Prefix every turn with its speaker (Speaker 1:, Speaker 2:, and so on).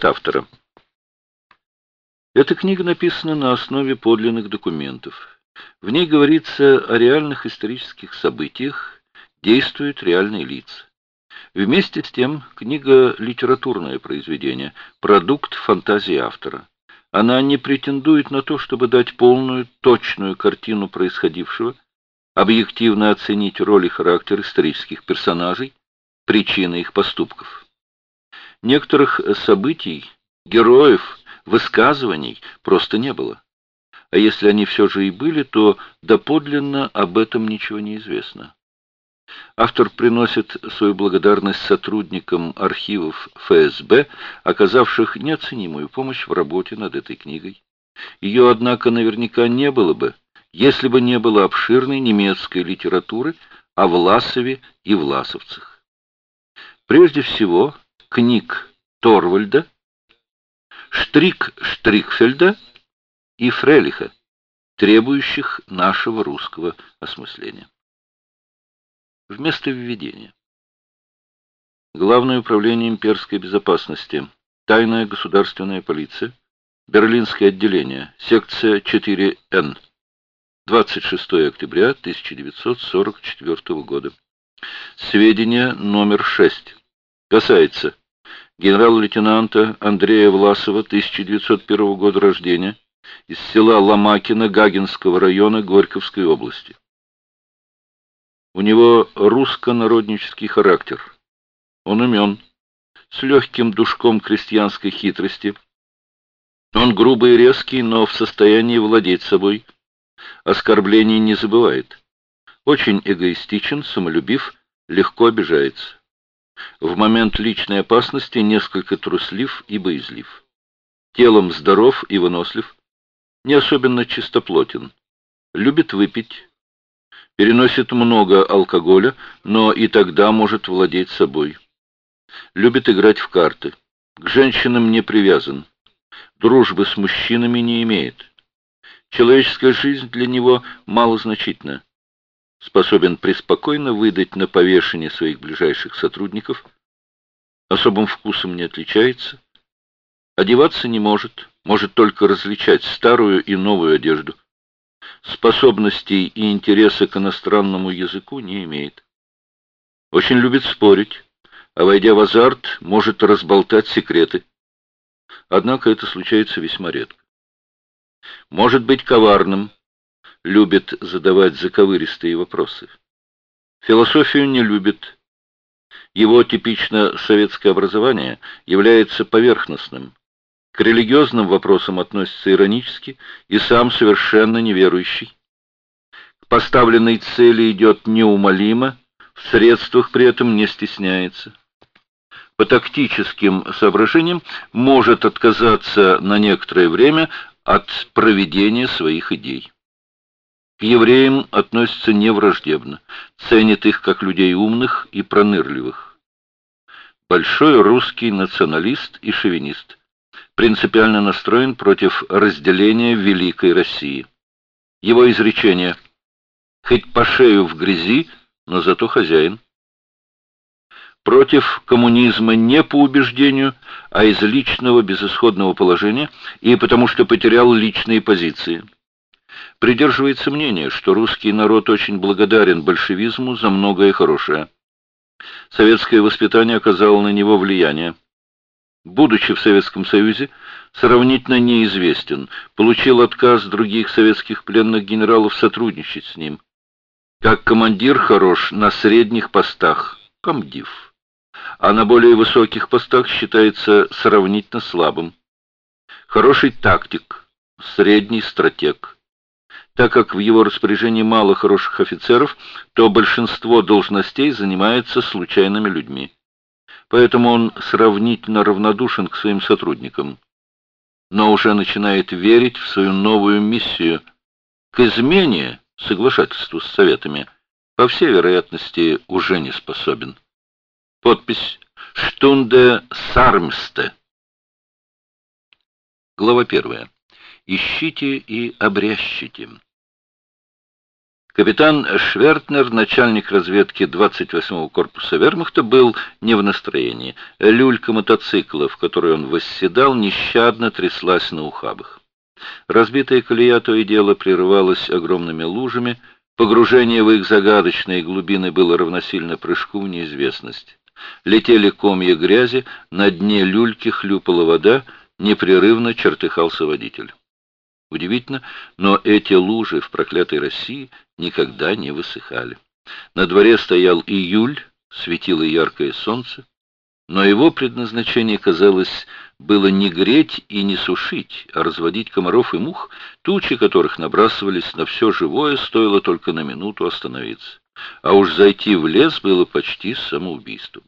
Speaker 1: От автора. Эта книга написана на основе подлинных документов. В ней говорится о реальных исторических событиях, действуют реальные лица. Вместе с тем, книга – литературное произведение, продукт фантазии автора. Она не претендует на то, чтобы дать полную, точную картину происходившего, объективно оценить роль и характер исторических персонажей, причины их поступков. Некоторых событий, героев, высказываний просто не было. А если они все же и были, то доподлинно об этом ничего не известно. Автор приносит свою благодарность сотрудникам архивов ФСБ, оказавших неоценимую помощь в работе над этой книгой. Ее, однако, наверняка не было бы, если бы не было обширной немецкой литературы о Власове и власовцах. Прежде всего, книг Торвальда, Штрик Штрикфельда и Фрелиха, требующих нашего русского осмысления. Вместо введения. Главное управление имперской безопасности, тайная государственная полиция, Берлинское отделение, секция 4Н, 26 октября 1944 года. Сведения номер 6. Касается генерал-лейтенанта Андрея Власова, 1901 года рождения, из села Ломакино Гагинского района Горьковской области. У него русско-народнический характер. Он умен, с легким душком крестьянской хитрости. Он грубый и резкий, но в состоянии владеть собой. Оскорблений не забывает. Очень эгоистичен, самолюбив, легко обижается. В момент личной опасности несколько труслив и боязлив. Телом здоров и вынослив. Не особенно чистоплотен. Любит выпить переносит много алкоголя, но и тогда может владеть собой. Любит играть в карты. К женщинам не привязан. Дружбы с мужчинами не имеет. Человеческая жизнь для него малозначительна. Способен преспокойно выдать на повешение своих ближайших сотрудников. Особым вкусом не отличается. Одеваться не может, может только различать старую и новую одежду способностей и интереса к иностранному языку не имеет. Очень любит спорить, а войдя в азарт, может разболтать секреты. Однако это случается весьма редко. Может быть коварным, любит задавать заковыристые вопросы. Философию не любит. Его типично советское образование является поверхностным, к религиозным вопросам относится иронически и сам совершенно неверующий. К поставленной цели идет неумолимо, в средствах при этом не стесняется. По тактическим соображениям может отказаться на некоторое время от проведения своих идей. К евреям относится невраждебно, ценит их как людей умных и пронырливых. Большой русский националист и шовинист принципиально настроен против разделения Великой России. Его изречение «Хоть по шею в грязи, но зато хозяин». Против коммунизма не по убеждению, а из личного безысходного положения и потому что потерял личные позиции. Придерживается мнения, что русский народ очень благодарен большевизму за многое хорошее. Советское воспитание оказало на него влияние будучи в Советском Союзе, сравнительно неизвестен, получил отказ других советских пленных генералов сотрудничать с ним. Как командир хорош на средних постах, комдив, а на более высоких постах считается сравнительно слабым. Хороший тактик, средний стратег. Так как в его распоряжении мало хороших офицеров, то большинство должностей занимается случайными людьми поэтому он сравнительно равнодушен к своим сотрудникам, но уже начинает верить в свою новую миссию к измене соглашательству с советами, по всей вероятности, уже не способен. Подпись «Штунде Сармсте». Глава первая. Ищите и обрящите. Капитан Швертнер, начальник разведки 28-го корпуса вермахта, был не в настроении. Люлька мотоцикла, в которой он восседал, нещадно тряслась на ухабах. Разбитая колея то и дело прерывалась огромными лужами, погружение в их загадочные глубины было равносильно прыжку в неизвестность. Летели комья грязи, на дне люльки хлюпала вода, непрерывно чертыхался водитель. Удивительно, но эти лужи в проклятой России никогда не высыхали. На дворе стоял июль, светило яркое солнце, но его предназначение, казалось, было не греть и не сушить, а разводить комаров и мух, тучи которых набрасывались на все живое, стоило только на минуту остановиться. А уж зайти в лес было почти самоубийством.